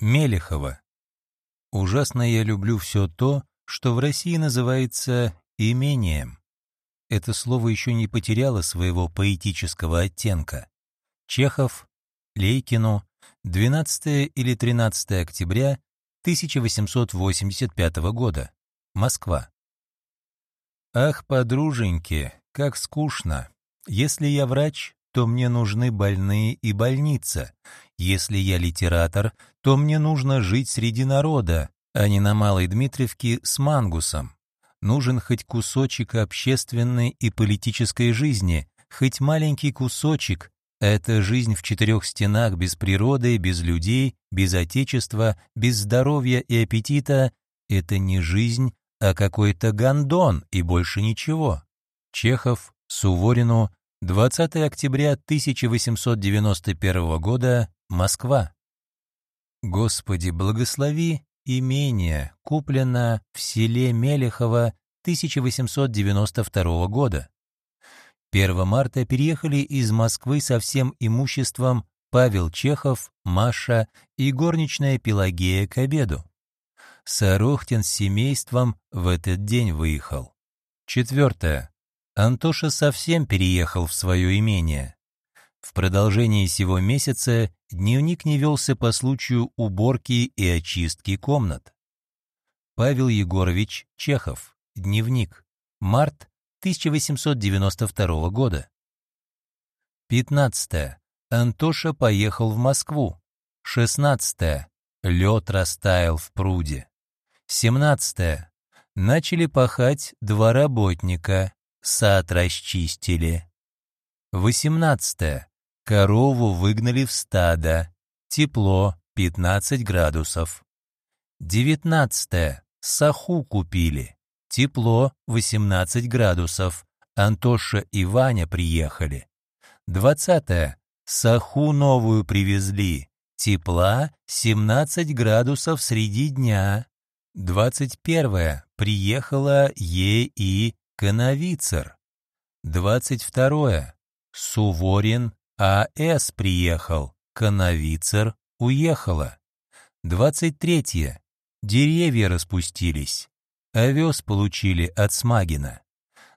Мелехова. Ужасно я люблю все то, что в России называется имением. Это слово еще не потеряло своего поэтического оттенка. Чехов, Лейкину, 12 или 13 октября 1885 года. Москва. Ах, подруженьки, как скучно. Если я врач, то мне нужны больные и больница. Если я литератор, то мне нужно жить среди народа, а не на Малой Дмитриевке с мангусом. Нужен хоть кусочек общественной и политической жизни, хоть маленький кусочек. Это жизнь в четырех стенах без природы, без людей, без отечества, без здоровья и аппетита. Это не жизнь, а какой-то гондон и больше ничего. Чехов, Суворину, 20 октября 1891 года, Москва. Господи, благослови имение, куплено в селе Мелехово 1892 года. 1 марта переехали из Москвы со всем имуществом Павел Чехов, Маша и горничная Пелагея к обеду. Сорохтин с семейством в этот день выехал. Четвертое. Антоша совсем переехал в свое имение. В продолжении сего месяца дневник не велся по случаю уборки и очистки комнат. Павел Егорович Чехов. Дневник. Март 1892 года. 15. Антоша поехал в Москву. 16. Лед растаял в пруде. 17. Начали пахать два работника сад расчистили. 18. Корову выгнали в стадо. Тепло 15 градусов. 19. Саху купили. Тепло 18 градусов. Антоша и Ваня приехали. 20. Саху новую привезли. Тепла 17 градусов среди дня. 21. Приехала Е и Коновицер. 22. Суворин А.С. приехал. Коновицер уехала. 23. Деревья распустились. Овес получили от Смагина.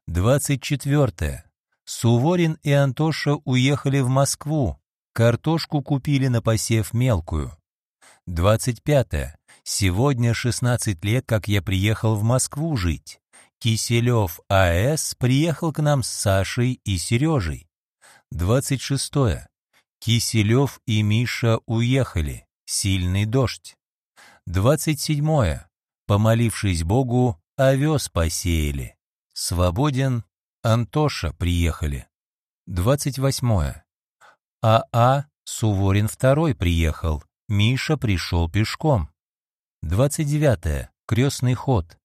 24. Суворин и Антоша уехали в Москву. Картошку купили на посев мелкую. 25. Сегодня 16 лет, как я приехал в Москву жить. Киселев А.С. приехал к нам с Сашей и Сережей. 26. Киселев и Миша уехали. Сильный дождь. 27. Помолившись Богу, овес посеяли. Свободен, Антоша приехали. 28. А.А. Суворин II приехал. Миша пришел пешком. 29. Крестный ход.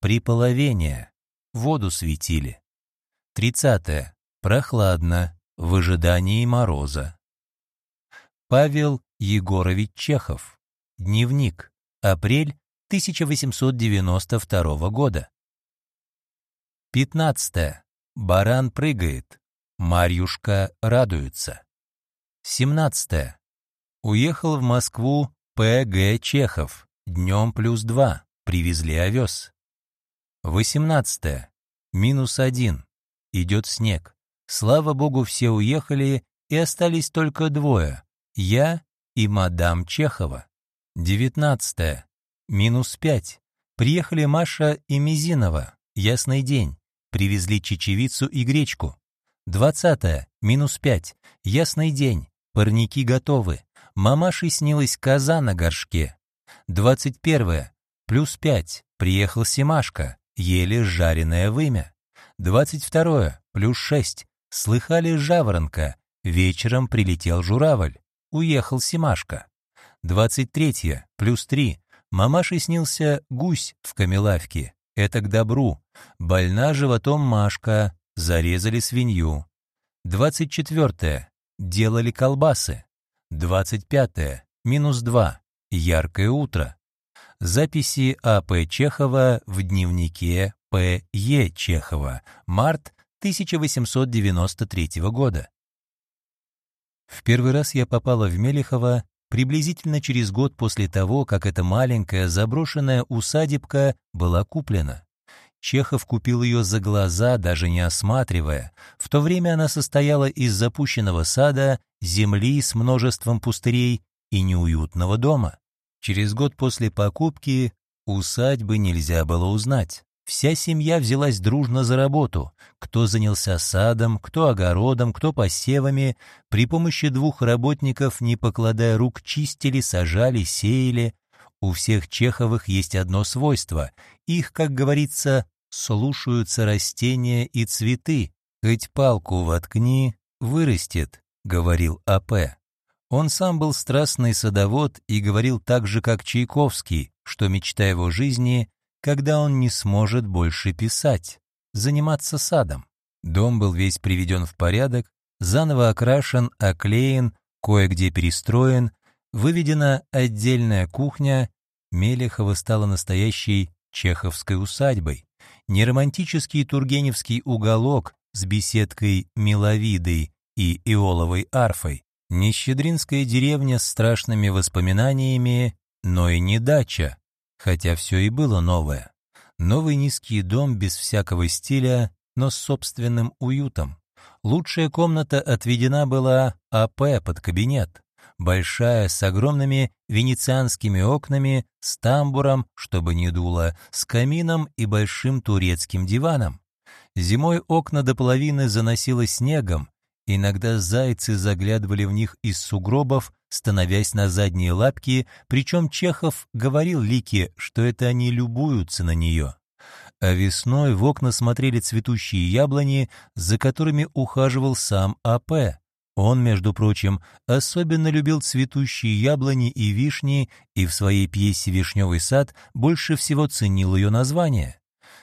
Приполовение. Воду светили. 30. Прохладно. В ожидании мороза. Павел Егорович Чехов. Дневник. Апрель 1892 года. 15. Баран прыгает. Марьюшка радуется. 17. Уехал в Москву П.Г. Чехов. Днем плюс два. Привезли овес. 18. Минус один. Идет снег. Слава богу, все уехали, и остались только двое. Я и мадам Чехова. 19. Минус пять. Приехали Маша и Мизинова. Ясный день. Привезли чечевицу и гречку. 20. Минус пять. Ясный день. Парники готовы. Мамаше снилась коза на горшке. 21. Плюс пять. Приехал Семашка еле жареное вымя. 22 плюс 6. Слыхали жаворонка. Вечером прилетел журавль. Уехал Семашка. 23 плюс 3. Мамаше снился гусь в камелавке. Это к добру. Больна животом Машка. Зарезали свинью. 24. Делали колбасы. 25. Минус 2. Яркое утро. Записи А.П. Чехова в дневнике П.Е. Чехова. Март 1893 года. В первый раз я попала в Мелехово приблизительно через год после того, как эта маленькая заброшенная усадебка была куплена. Чехов купил ее за глаза, даже не осматривая. В то время она состояла из запущенного сада, земли с множеством пустырей и неуютного дома. Через год после покупки усадьбы нельзя было узнать. Вся семья взялась дружно за работу. Кто занялся садом, кто огородом, кто посевами. При помощи двух работников, не покладая рук, чистили, сажали, сеяли. У всех Чеховых есть одно свойство. Их, как говорится, слушаются растения и цветы. Хоть палку воткни, вырастет, говорил А.П. Он сам был страстный садовод и говорил так же, как Чайковский, что мечта его жизни, когда он не сможет больше писать, заниматься садом. Дом был весь приведен в порядок, заново окрашен, оклеен, кое-где перестроен, выведена отдельная кухня, Мелехова стала настоящей чеховской усадьбой. Неромантический тургеневский уголок с беседкой миловидой и иоловой арфой, не щедринская деревня с страшными воспоминаниями, но и не дача, хотя все и было новое. Новый низкий дом без всякого стиля, но с собственным уютом. Лучшая комната отведена была АП под кабинет. Большая, с огромными венецианскими окнами, с тамбуром, чтобы не дуло, с камином и большим турецким диваном. Зимой окна до половины заносило снегом, Иногда зайцы заглядывали в них из сугробов, становясь на задние лапки, причем Чехов говорил Лике, что это они любуются на нее. А весной в окна смотрели цветущие яблони, за которыми ухаживал сам А.П. Он, между прочим, особенно любил цветущие яблони и вишни и в своей пьесе «Вишневый сад» больше всего ценил ее название.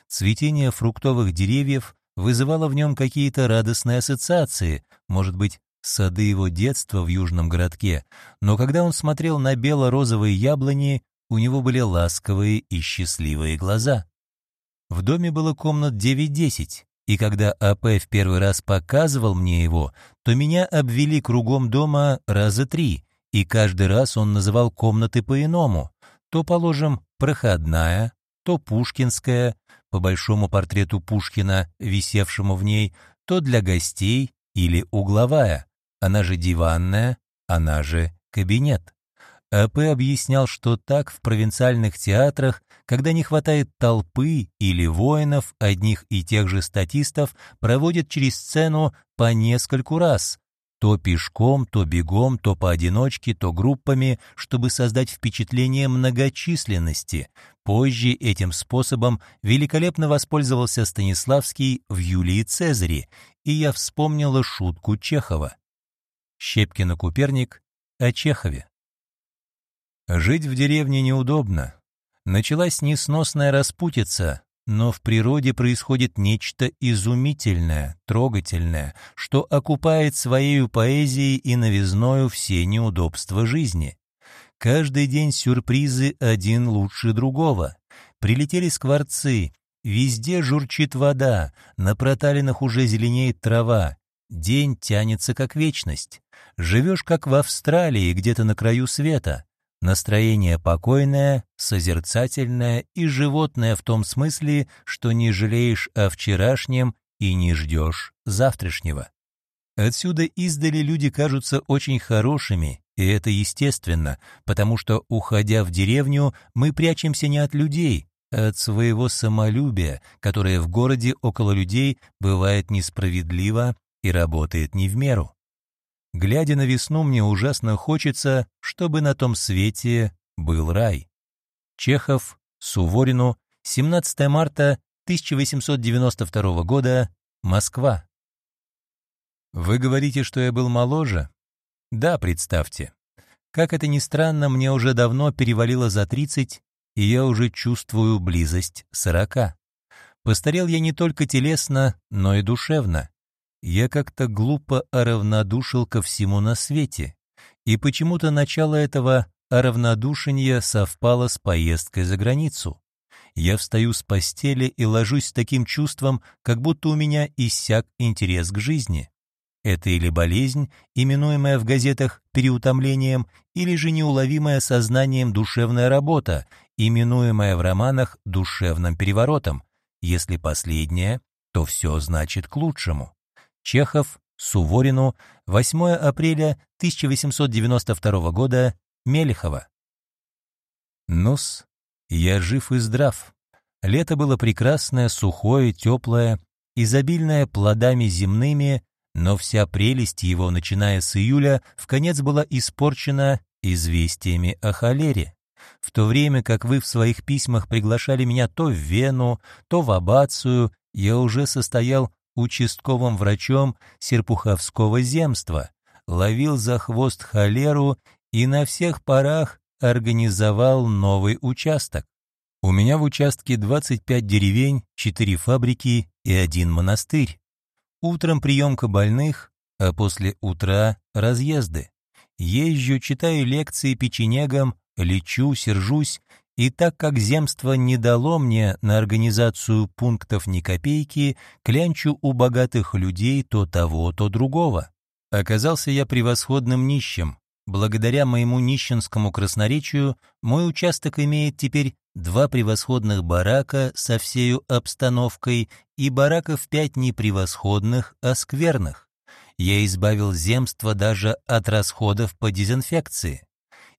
Цветение фруктовых деревьев вызывало в нем какие-то радостные ассоциации, может быть, сады его детства в южном городке, но когда он смотрел на бело-розовые яблони, у него были ласковые и счастливые глаза. В доме было комнат 9-10, и когда АП в первый раз показывал мне его, то меня обвели кругом дома раза три, и каждый раз он называл комнаты по-иному. То, положим, проходная, то пушкинская, по большому портрету Пушкина, висевшему в ней, то для гостей, или угловая, она же диванная, она же кабинет. А.П. объяснял, что так в провинциальных театрах, когда не хватает толпы или воинов, одних и тех же статистов, проводят через сцену по нескольку раз, то пешком, то бегом, то поодиночке, то группами, чтобы создать впечатление многочисленности. Позже этим способом великолепно воспользовался Станиславский в «Юлии Цезаре», и я вспомнила шутку Чехова. Щепкина Куперник о Чехове. Жить в деревне неудобно. Началась несносная распутица, но в природе происходит нечто изумительное, трогательное, что окупает своей поэзией и новизною все неудобства жизни. Каждый день сюрпризы один лучше другого. Прилетели скворцы, везде журчит вода, на проталинах уже зеленеет трава. День тянется как вечность. Живешь как в Австралии, где-то на краю света. Настроение покойное, созерцательное и животное в том смысле, что не жалеешь о вчерашнем и не ждешь завтрашнего. Отсюда издали люди кажутся очень хорошими, и это естественно, потому что, уходя в деревню, мы прячемся не от людей, а от своего самолюбия, которое в городе около людей бывает несправедливо и работает не в меру. Глядя на весну, мне ужасно хочется, чтобы на том свете был рай. Чехов, Суворину, 17 марта 1892 года, Москва. Вы говорите, что я был моложе? Да, представьте. Как это ни странно, мне уже давно перевалило за 30, и я уже чувствую близость 40. Постарел я не только телесно, но и душевно я как-то глупо оравнодушил ко всему на свете, и почему-то начало этого оравнодушения совпало с поездкой за границу. Я встаю с постели и ложусь с таким чувством, как будто у меня иссяк интерес к жизни. Это или болезнь, именуемая в газетах переутомлением, или же неуловимая сознанием душевная работа, именуемая в романах душевным переворотом. Если последнее, то все значит к лучшему. Чехов, Суворину, 8 апреля 1892 года, Мелехова. Нус, я жив и здрав. Лето было прекрасное, сухое, теплое, изобильное плодами земными, но вся прелесть его, начиная с июля, в конец была испорчена известиями о холере. В то время как вы в своих письмах приглашали меня то в Вену, то в Абацию, я уже состоял участковым врачом Серпуховского земства, ловил за хвост холеру и на всех парах организовал новый участок. У меня в участке 25 деревень, 4 фабрики и один монастырь. Утром приемка больных, а после утра разъезды. Езжу, читаю лекции печенегам, лечу, сержусь, и так как земство не дало мне на организацию пунктов ни копейки, клянчу у богатых людей то того, то другого. Оказался я превосходным нищим. Благодаря моему нищенскому красноречию мой участок имеет теперь два превосходных барака со всею обстановкой и бараков пять не превосходных, а скверных. Я избавил земство даже от расходов по дезинфекции.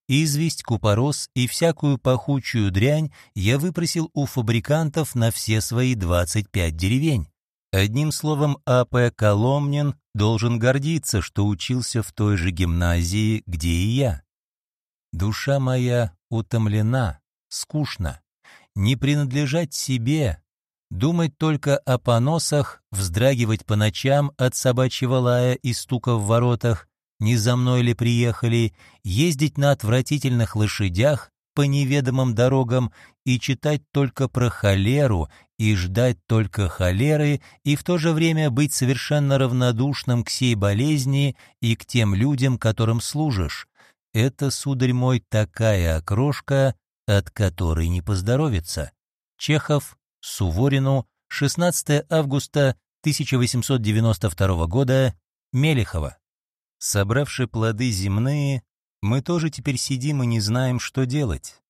Известь, купорос и всякую пахучую дрянь я выпросил у фабрикантов на все свои 25 деревень. Одним словом, А.П. Коломнин должен гордиться, что учился в той же гимназии, где и я. Душа моя утомлена, скучно, не принадлежать себе, думать только о поносах, вздрагивать по ночам от собачьего лая и стука в воротах, не за мной ли приехали, ездить на отвратительных лошадях по неведомым дорогам и читать только про холеру и ждать только холеры и в то же время быть совершенно равнодушным к сей болезни и к тем людям, которым служишь. Это, сударь мой, такая окрошка, от которой не поздоровится. Чехов, Суворину, 16 августа 1892 года, Мелехова. Собравши плоды земные, мы тоже теперь сидим и не знаем, что делать.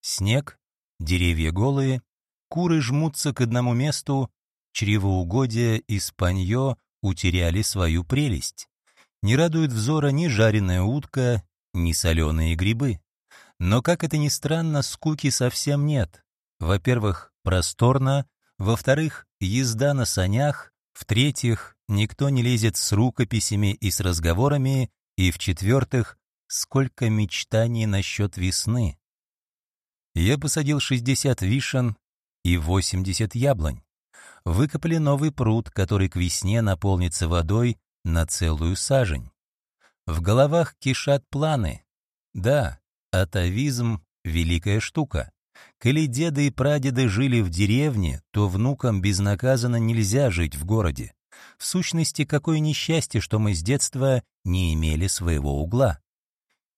Снег, деревья голые, куры жмутся к одному месту, чревоугодие и спанье утеряли свою прелесть. Не радует взора ни жареная утка, ни соленые грибы. Но, как это ни странно, скуки совсем нет. Во-первых, просторно, во-вторых, езда на санях, в-третьих, никто не лезет с рукописями и с разговорами, и в-четвертых, сколько мечтаний насчет весны. Я посадил 60 вишен и 80 яблонь. Выкопали новый пруд, который к весне наполнится водой на целую сажень. В головах кишат планы. Да, Атовизм — великая штука. Коли деды и прадеды жили в деревне, то внукам безнаказанно нельзя жить в городе. В сущности, какое несчастье, что мы с детства не имели своего угла.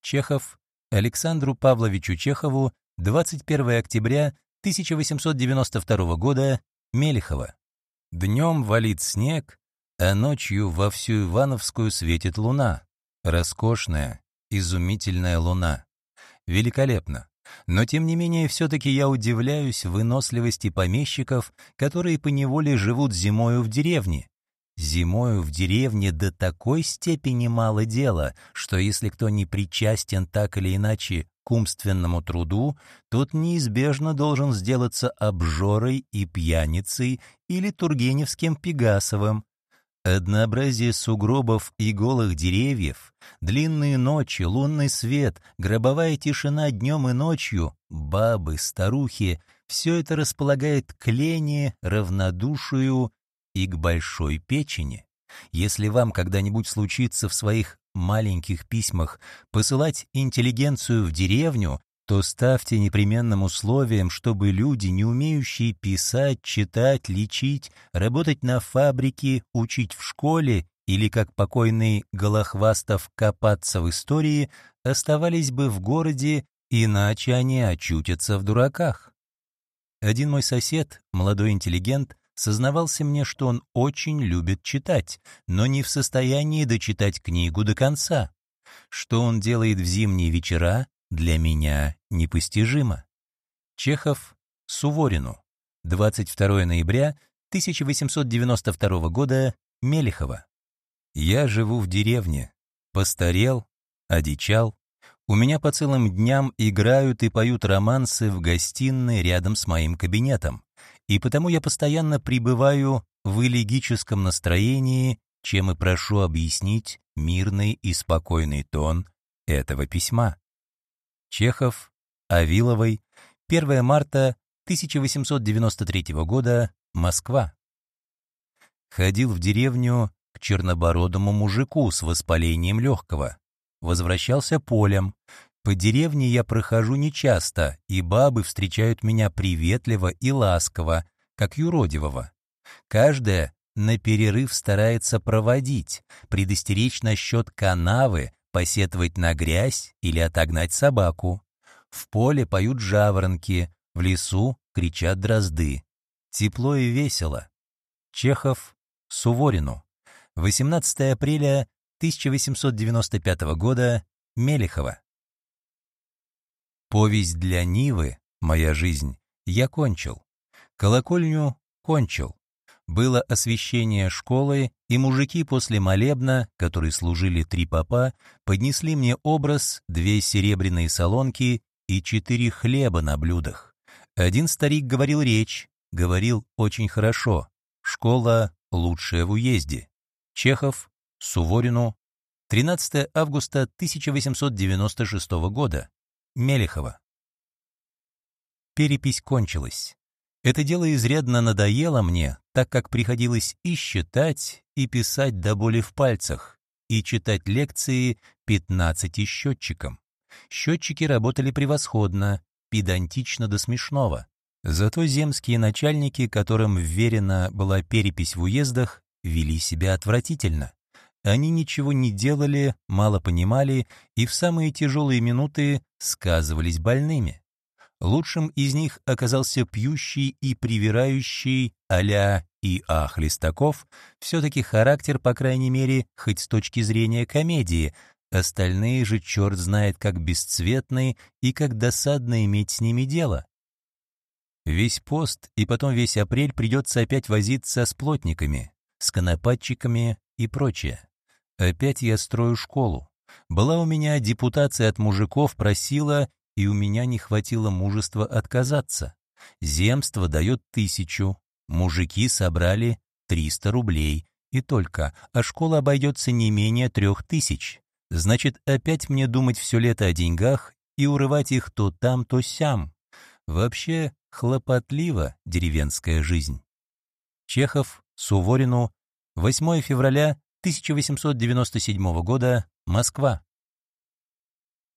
Чехов Александру Павловичу Чехову 21 октября 1892 года Мелехова. Днем валит снег, а ночью во всю Ивановскую светит луна. Роскошная, изумительная луна великолепно. Но тем не менее все-таки я удивляюсь выносливости помещиков, которые поневоле живут зимою в деревне. Зимою в деревне до такой степени мало дела, что если кто не причастен так или иначе к умственному труду, тот неизбежно должен сделаться обжорой и пьяницей или Тургеневским Пегасовым, Однообразие сугробов и голых деревьев, длинные ночи, лунный свет, гробовая тишина днем и ночью, бабы, старухи — все это располагает к лени, равнодушию и к большой печени. Если вам когда-нибудь случится в своих маленьких письмах посылать интеллигенцию в деревню, то ставьте непременным условием, чтобы люди, не умеющие писать, читать, лечить, работать на фабрике, учить в школе или, как покойный Голохвастов, копаться в истории, оставались бы в городе, иначе они очутятся в дураках. Один мой сосед, молодой интеллигент, сознавался мне, что он очень любит читать, но не в состоянии дочитать книгу до конца. Что он делает в зимние вечера, для меня непостижимо. Чехов Суворину. 22 ноября 1892 года. Мелехова. Я живу в деревне. Постарел, одичал. У меня по целым дням играют и поют романсы в гостиной рядом с моим кабинетом. И потому я постоянно пребываю в элегическом настроении, чем и прошу объяснить мирный и спокойный тон этого письма. Чехов, Авиловой, 1 марта 1893 года, Москва. Ходил в деревню к чернобородому мужику с воспалением легкого. Возвращался полем. По деревне я прохожу нечасто, и бабы встречают меня приветливо и ласково, как юродивого. Каждая на перерыв старается проводить, предостеречь насчет канавы, посетовать на грязь или отогнать собаку. В поле поют жаворонки, в лесу кричат дрозды. Тепло и весело. Чехов Суворину. 18 апреля 1895 года. Мелехова. Повесть для Нивы, моя жизнь, я кончил. Колокольню кончил. Было освещение школы, и мужики после молебна, которые служили три попа, поднесли мне образ, две серебряные солонки и четыре хлеба на блюдах. Один старик говорил речь, говорил очень хорошо. Школа лучшая в уезде. Чехов, Суворину, 13 августа 1896 года. Мелехова. Перепись кончилась. Это дело изрядно надоело мне, так как приходилось и считать, и писать до боли в пальцах, и читать лекции 15 счетчикам. Счетчики работали превосходно, педантично до смешного. Зато земские начальники, которым вверена была перепись в уездах, вели себя отвратительно. Они ничего не делали, мало понимали и в самые тяжелые минуты сказывались больными. Лучшим из них оказался пьющий и привирающий а-ля И.А. Хлестаков, все-таки характер, по крайней мере, хоть с точки зрения комедии, остальные же черт знает как бесцветные и как досадно иметь с ними дело. Весь пост и потом весь апрель придется опять возиться с плотниками, с конопатчиками и прочее. Опять я строю школу. Была у меня депутация от мужиков, просила и у меня не хватило мужества отказаться. Земство дает тысячу, мужики собрали триста рублей, и только, а школа обойдется не менее трех тысяч. Значит, опять мне думать все лето о деньгах и урывать их то там, то сям. Вообще, хлопотлива деревенская жизнь. Чехов, Суворину, 8 февраля 1897 года, Москва.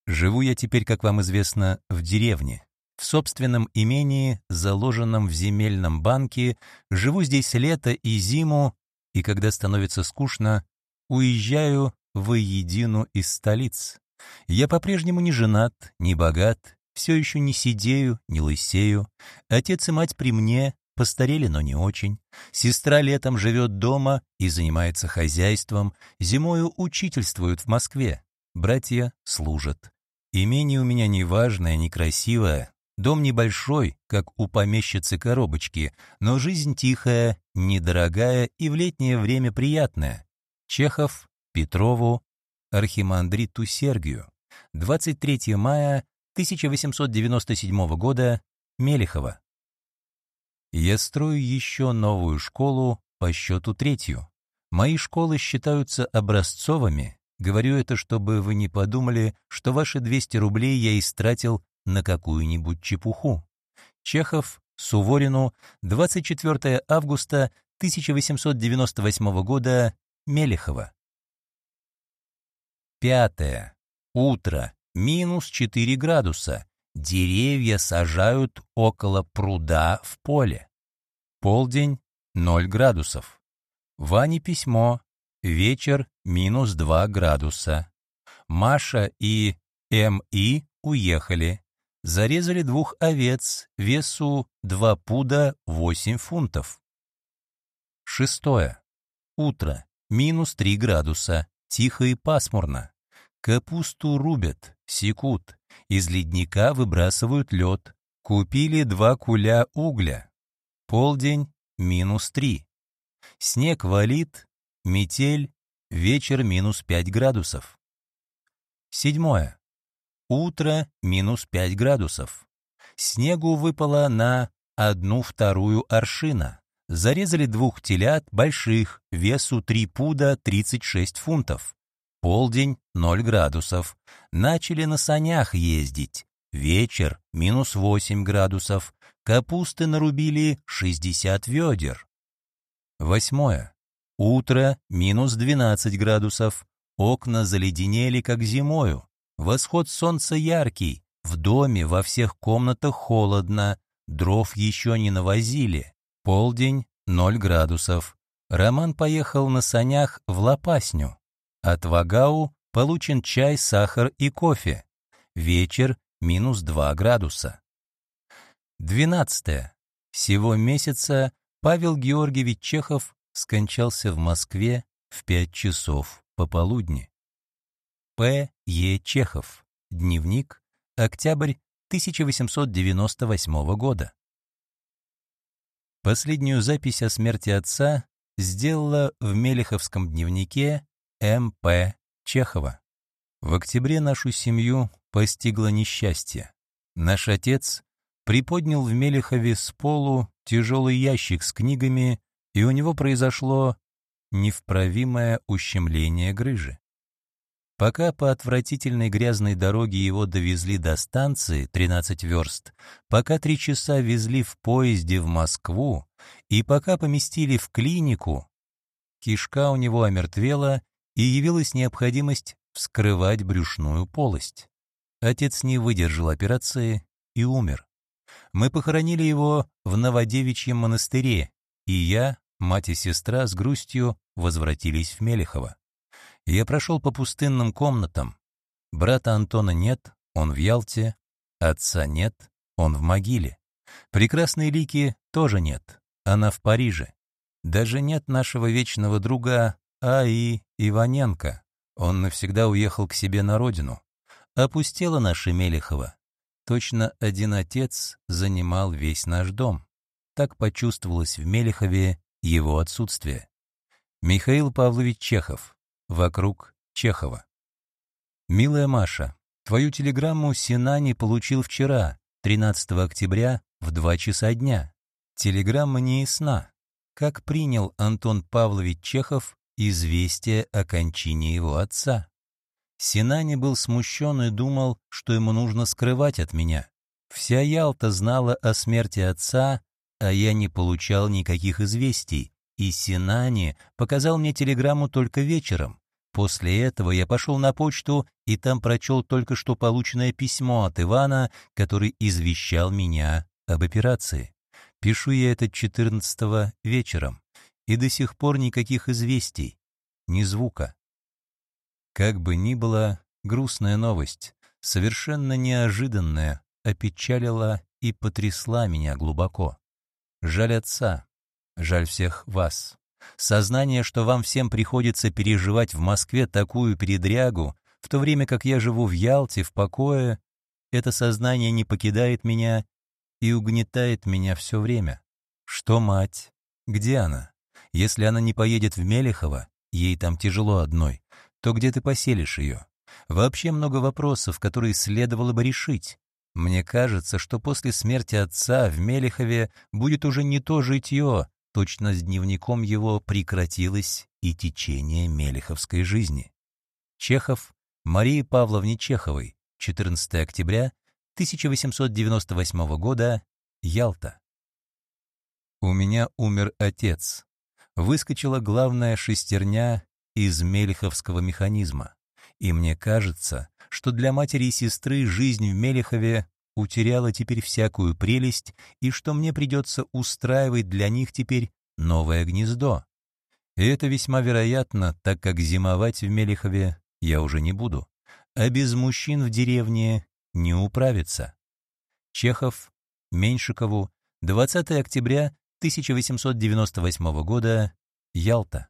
Живу я теперь, как вам известно, в деревне. В собственном имении, заложенном в земельном банке, живу здесь лето и зиму, и когда становится скучно, уезжаю воедину из столиц. Я по-прежнему не женат, не богат, все еще не сидею, не лысею. Отец и мать при мне, постарели, но не очень. Сестра летом живет дома и занимается хозяйством, зимою учительствуют в Москве. Братья служат. Имение у меня не важное, не красивое, дом небольшой, как у помещицы коробочки, но жизнь тихая, недорогая и в летнее время приятная. Чехов, Петрову, архимандриту Сергию. 23 мая 1897 года, Мелехова. Я строю еще новую школу по счету третью. Мои школы считаются образцовыми, Говорю это, чтобы вы не подумали, что ваши 200 рублей я истратил на какую-нибудь чепуху. Чехов, Суворину, 24 августа 1898 года, Мелехова. Пятое. Утро. Минус 4 градуса. Деревья сажают около пруда в поле. Полдень. 0 градусов. Ване письмо. Вечер минус 2 градуса. Маша и М.И. уехали. Зарезали двух овец, весу 2 пуда 8 фунтов. Шестое. Утро. Минус 3 градуса. Тихо и пасмурно. Капусту рубят, секут. Из ледника выбрасывают лед. Купили два куля угля. Полдень — минус 3. Снег валит, метель, вечер минус 5 градусов. Седьмое. Утро минус 5 градусов. Снегу выпало на одну вторую аршина. Зарезали двух телят больших, весу 3 пуда 36 фунтов. Полдень 0 градусов. Начали на санях ездить. Вечер минус 8 градусов. Капусты нарубили 60 ведер. Восьмое. Утро минус 12 градусов. Окна заледенели, как зимою. Восход солнца яркий. В доме во всех комнатах холодно. Дров еще не навозили. Полдень — 0 градусов. Роман поехал на санях в Лопасню. От Вагау получен чай, сахар и кофе. Вечер — минус 2 градуса. 12. Сего месяца Павел Георгиевич Чехов скончался в Москве в 5 часов пополудни. П. Е. Чехов. Дневник. Октябрь 1898 года. Последнюю запись о смерти отца сделала в Мелеховском дневнике М.П. Чехова. В октябре нашу семью постигло несчастье. Наш отец приподнял в Мелехове с полу тяжелый ящик с книгами, и у него произошло невправимое ущемление грыжи. Пока по отвратительной грязной дороге его довезли до станции, 13 верст, пока три часа везли в поезде в Москву, и пока поместили в клинику, кишка у него омертвела, и явилась необходимость вскрывать брюшную полость. Отец не выдержал операции и умер. Мы похоронили его в Новодевичьем монастыре, и я, мать и сестра с грустью возвратились в Мелехово. Я прошел по пустынным комнатам. Брата Антона нет, он в Ялте. Отца нет, он в могиле. Прекрасной Лики тоже нет, она в Париже. Даже нет нашего вечного друга А.И. Иваненко. Он навсегда уехал к себе на родину. Опустела наша Мелехова. Точно один отец занимал весь наш дом. Так почувствовалось в Мелехове его отсутствие. Михаил Павлович Чехов. Вокруг Чехова. «Милая Маша, твою телеграмму Синани получил вчера, 13 октября, в 2 часа дня. Телеграмма не ясна. Как принял Антон Павлович Чехов известие о кончине его отца? Синани был смущен и думал, что ему нужно скрывать от меня. Вся Ялта знала о смерти отца, а я не получал никаких известий, и Синани показал мне телеграмму только вечером. После этого я пошел на почту и там прочел только что полученное письмо от Ивана, который извещал меня об операции. Пишу я это 14 вечером, и до сих пор никаких известий, ни звука. Как бы ни было, грустная новость, совершенно неожиданная, опечалила и потрясла меня глубоко. Жаль отца, жаль всех вас. Сознание, что вам всем приходится переживать в Москве такую передрягу, в то время как я живу в Ялте, в покое, это сознание не покидает меня и угнетает меня все время. Что мать? Где она? Если она не поедет в Мелехово, ей там тяжело одной, то где ты поселишь ее? Вообще много вопросов, которые следовало бы решить. Мне кажется, что после смерти отца в Мелехове будет уже не то житье, точно с дневником его прекратилось и течение мелеховской жизни. Чехов Марии Павловне Чеховой, 14 октября 1898 года, Ялта. У меня умер отец. Выскочила главная шестерня из мелеховского механизма. И мне кажется, что для матери и сестры жизнь в Мелехове утеряла теперь всякую прелесть и что мне придется устраивать для них теперь новое гнездо. И это весьма вероятно, так как зимовать в Мелехове я уже не буду, а без мужчин в деревне не управиться. Чехов, Меньшикову, 20 октября 1898 года, Ялта.